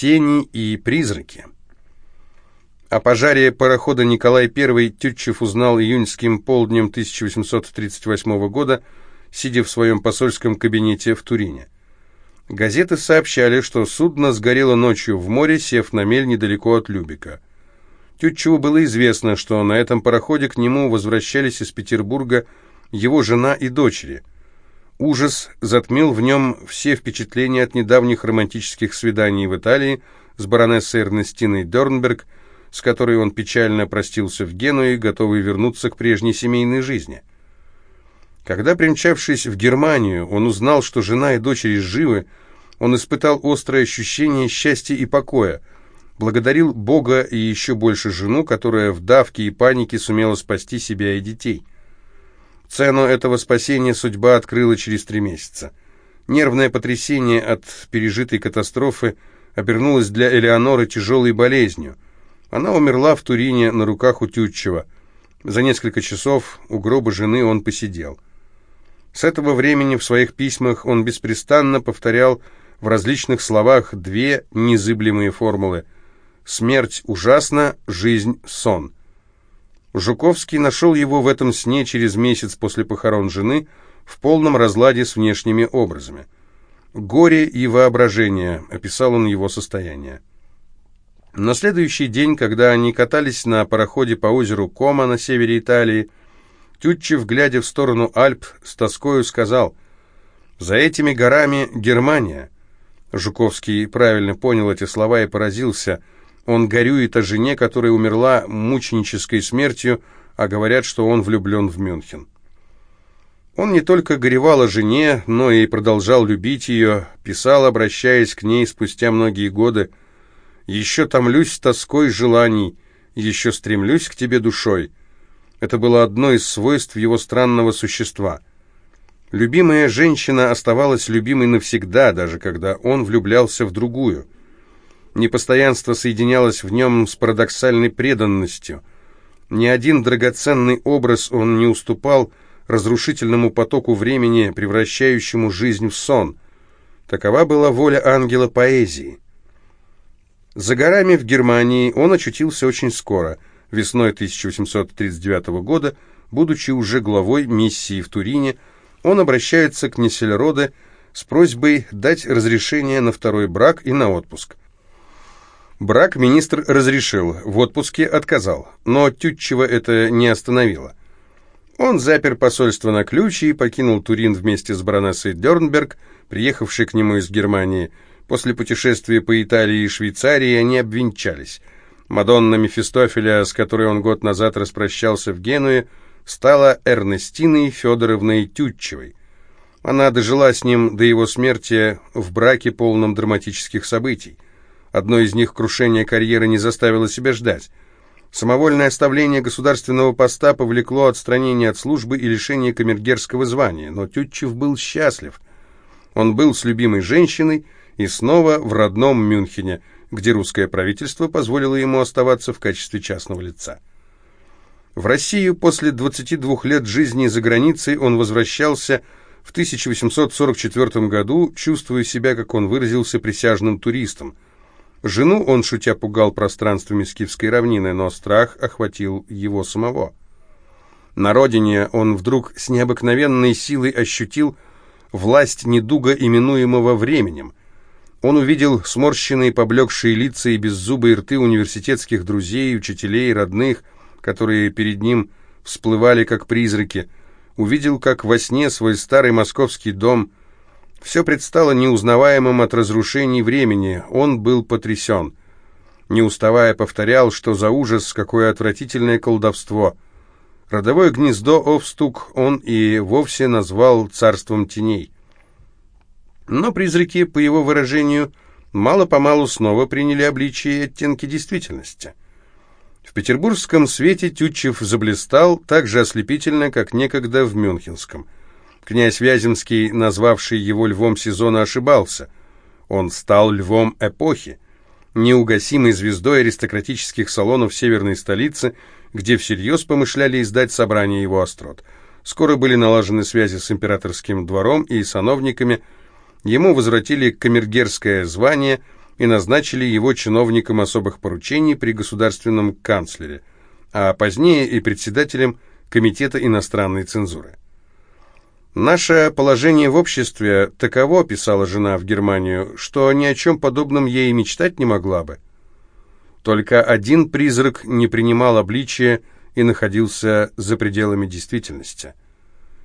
Тени и призраки. О пожаре парохода Николай I Тютчев узнал июньским полднем 1838 года, сидя в своем посольском кабинете в Турине. Газеты сообщали, что судно сгорело ночью в море, сев на мель недалеко от Любека. Тютчеву было известно, что на этом пароходе к нему возвращались из Петербурга его жена и дочери. Ужас затмил в нем все впечатления от недавних романтических свиданий в Италии с баронессой Эрнестиной Дернберг, с которой он печально простился в Генуе, готовый вернуться к прежней семейной жизни. Когда, примчавшись в Германию, он узнал, что жена и дочери живы, он испытал острое ощущение счастья и покоя, благодарил Бога и еще больше жену, которая в давке и панике сумела спасти себя и детей. Цену этого спасения судьба открыла через три месяца. Нервное потрясение от пережитой катастрофы обернулось для Элеоноры тяжелой болезнью. Она умерла в Турине на руках у Тютчева. За несколько часов у гроба жены он посидел. С этого времени в своих письмах он беспрестанно повторял в различных словах две незыблемые формулы «Смерть ужасна, жизнь – сон». Жуковский нашел его в этом сне через месяц после похорон жены в полном разладе с внешними образами. «Горе и воображение», — описал он его состояние. На следующий день, когда они катались на пароходе по озеру Кома на севере Италии, Тютчев, глядя в сторону Альп, с тоскою сказал «За этими горами Германия». Жуковский правильно понял эти слова и поразился — он горюет о жене, которая умерла мученической смертью, а говорят, что он влюблен в Мюнхен. Он не только горевал о жене, но и продолжал любить ее, писал, обращаясь к ней спустя многие годы, «Еще томлюсь тоской желаний, еще стремлюсь к тебе душой». Это было одно из свойств его странного существа. Любимая женщина оставалась любимой навсегда, даже когда он влюблялся в другую – Непостоянство соединялось в нем с парадоксальной преданностью. Ни один драгоценный образ он не уступал разрушительному потоку времени, превращающему жизнь в сон. Такова была воля ангела поэзии. За горами в Германии он очутился очень скоро, весной 1839 года, будучи уже главой миссии в Турине, он обращается к Нессельроде с просьбой дать разрешение на второй брак и на отпуск. Брак министр разрешил, в отпуске отказал, но Тютчева это не остановило. Он запер посольство на ключ и покинул Турин вместе с баронессой Дернберг, приехавшей к нему из Германии. После путешествия по Италии и Швейцарии они обвенчались. Мадонна Мефистофеля, с которой он год назад распрощался в Генуе, стала Эрнестиной Федоровной Тютчевой. Она дожила с ним до его смерти в браке, полном драматических событий. Одно из них, крушение карьеры, не заставило себя ждать. Самовольное оставление государственного поста повлекло отстранение от службы и лишение камергерского звания, но Тютчев был счастлив. Он был с любимой женщиной и снова в родном Мюнхене, где русское правительство позволило ему оставаться в качестве частного лица. В Россию после 22 лет жизни за границей он возвращался в 1844 году, чувствуя себя, как он выразился, присяжным туристом – Жену он, шутя, пугал пространствами Скифской равнины, но страх охватил его самого. На родине он вдруг с необыкновенной силой ощутил власть недуга, именуемого временем. Он увидел сморщенные, поблекшие лица и беззубые рты университетских друзей, учителей, родных, которые перед ним всплывали как призраки. Увидел, как во сне свой старый московский дом – все предстало неузнаваемым от разрушений времени. Он был потрясен. Не уставая повторял, что за ужас, какое отвратительное колдовство. Родовое гнездо Овстук он и вовсе назвал царством теней. Но призраки, по его выражению, мало-помалу снова приняли обличие и оттенки действительности. В петербургском свете Тютчев заблистал так же ослепительно, как некогда в мюнхенском – Князь Вяземский, назвавший его львом сезона, ошибался. Он стал львом эпохи, неугасимой звездой аристократических салонов северной столицы, где всерьез помышляли издать собрание его острот. Скоро были налажены связи с императорским двором и сановниками, ему возвратили камергерское звание, и назначили его чиновником особых поручений при государственном канцлере, а позднее и председателем Комитета иностранной цензуры. «Наше положение в обществе таково», — писала жена в Германию, «что ни о чем подобном ей мечтать не могла бы». Только один призрак не принимал обличия и находился за пределами действительности.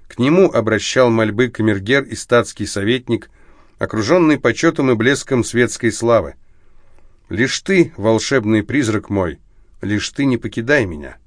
К нему обращал мольбы камергер и статский советник, окруженный почетом и блеском светской славы. «Лишь ты, волшебный призрак мой, лишь ты не покидай меня».